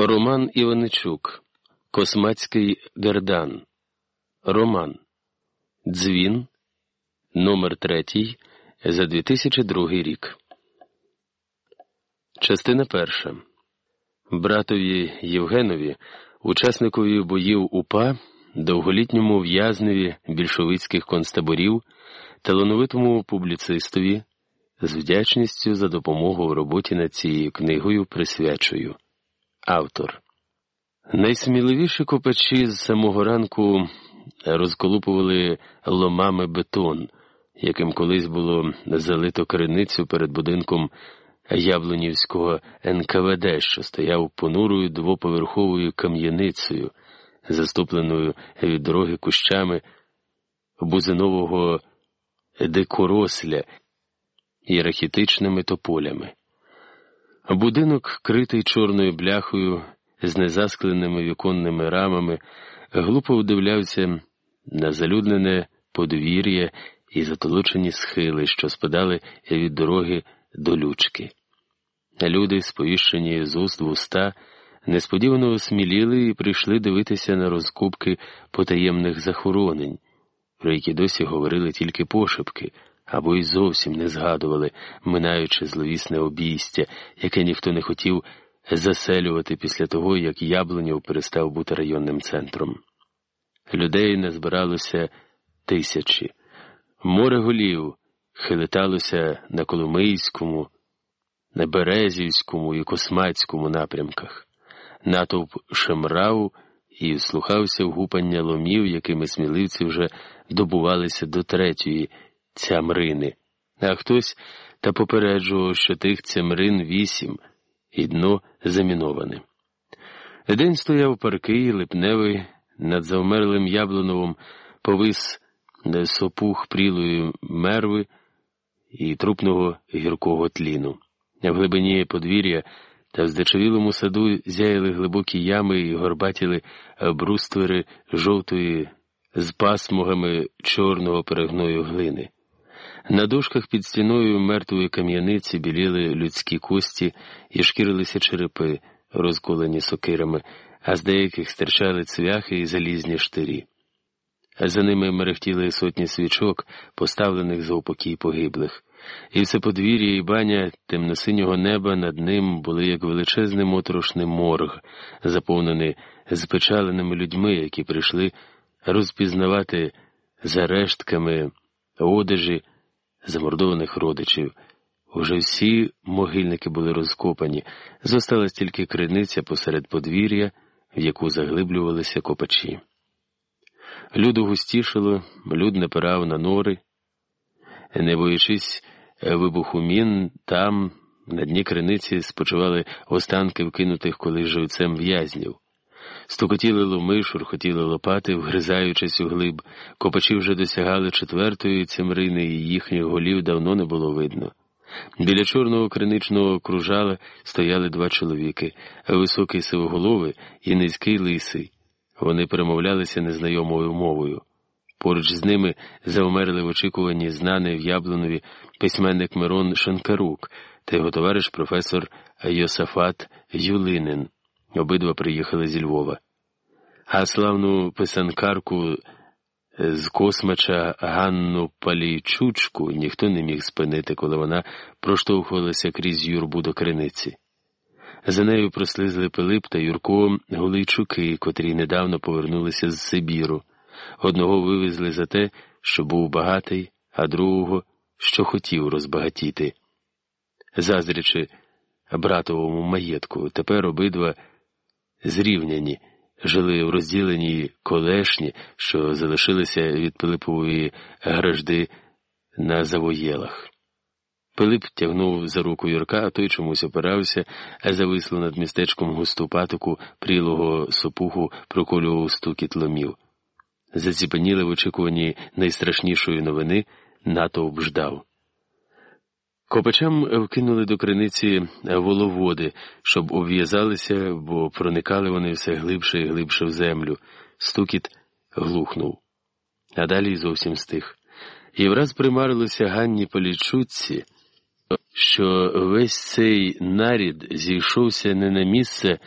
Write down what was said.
Роман Іваничук, Космацький Гердан, Роман, Дзвін, номер 3 за 2002 рік. Частина перша. Братові Євгенові, учасникові боїв УПА, довголітньому в'язневі більшовицьких концтаборів, талановитому публіцистові, з вдячністю за допомогу в роботі над цією книгою присвячую. Автор Найсміливіші копачі з самого ранку розколупували ломами бетон, яким колись було залито криницю перед будинком Яблунівського НКВД, що стояв понурою двоповерховою кам'яницею, заступленою від дороги кущами бузинового дикоросля і рахітичними тополями. Будинок, критий чорною бляхою з незаскленими віконними рамами, глупо вдивлявся на залюднене подвір'я і затолочені схили, що спадали від дороги до лючки. Люди, сповіщені з уст в уста, несподівано осміліли і прийшли дивитися на розкупки потаємних захоронень, про які досі говорили тільки пошепки або й зовсім не згадували, минаючи зловісне обійстя, яке ніхто не хотів заселювати після того, як Яблунів перестав бути районним центром. Людей не збиралося тисячі, море голів хилиталося на Коломийському, на Березівському і Космацькому напрямках. Натовп шемрав і слухався в гупання ломів, якими сміливці вже добувалися до третьої цямрини, а хтось та попереджував, що тих цямрин вісім і дно заміноване. День стояв паркий, липневий, над завмерлим яблуновим повис сопух прілої мерви і трупного гіркого тліну. В глибині подвір'я та в здичавілому саду зяяли глибокі ями і горбатіли бруствери жовтої з пасмугами чорного перегною глини. На дошках під стіною мертвої кам'яниці біліли людські кості і шкірилися черепи, розколені сокирами, а з деяких стирчали цвяхи і залізні штирі. За ними мерехтіли сотні свічок, поставлених за упокій погиблих, і все подвір'я і баня темно-синього неба над ним були як величезний моторошний морг, заповнений спечаленими людьми, які прийшли розпізнавати за рештками одежі замордованих родичів. Уже всі могильники були розкопані, зосталась тільки криниця посеред подвір'я, в яку заглиблювалися копачі. Люду густішало, люд напирав на нори, не боючись вибуху мін, там, на дні криниці, спочивали останки вкинутих колись живцем в'язнів. Стукотіли ломи, шурхотіли лопати, вгризаючись у глиб, копачі вже досягали четвертої цемрини, і їхніх голів давно не було видно. Біля чорного криничного кружала стояли два чоловіки, високий сивоголовий і низький лисий. Вони перемовлялися незнайомою мовою. Поруч з ними завмерли в очікуванні знаний в Яблунові письменник Мирон Шанкарук та його товариш професор Йосафат Юлинин. Обидва приїхали зі Львова. А славну писанкарку з космача Ганну Палійчучку ніхто не міг спинити, коли вона проштовхувалася крізь юрбу до криниці. За нею прослизли Пилип та Юрко Гулейчуки, котрі недавно повернулися з Сибіру. Одного вивезли за те, що був багатий, а другого, що хотів розбагатіти. Заздрячи братовому маєтку, тепер обидва зрівняні, жили в розділеній колешні, що залишилися від Пилипової гражди на завоєлах. Пилип тягнув за руку Юрка, а той чомусь опирався, а зависло над містечком густу патоку прілого сопуху проколював стукіт ломів. Заціпаніли в очікуванні найстрашнішої новини, натовп ждав. Копачам вкинули до криниці воловоди, щоб обв'язалися, бо проникали вони все глибше і глибше в землю. Стукіт глухнув. А далі зовсім стих. І враз примарилося Ганні Полічуці, що весь цей нарід зійшовся не на місце.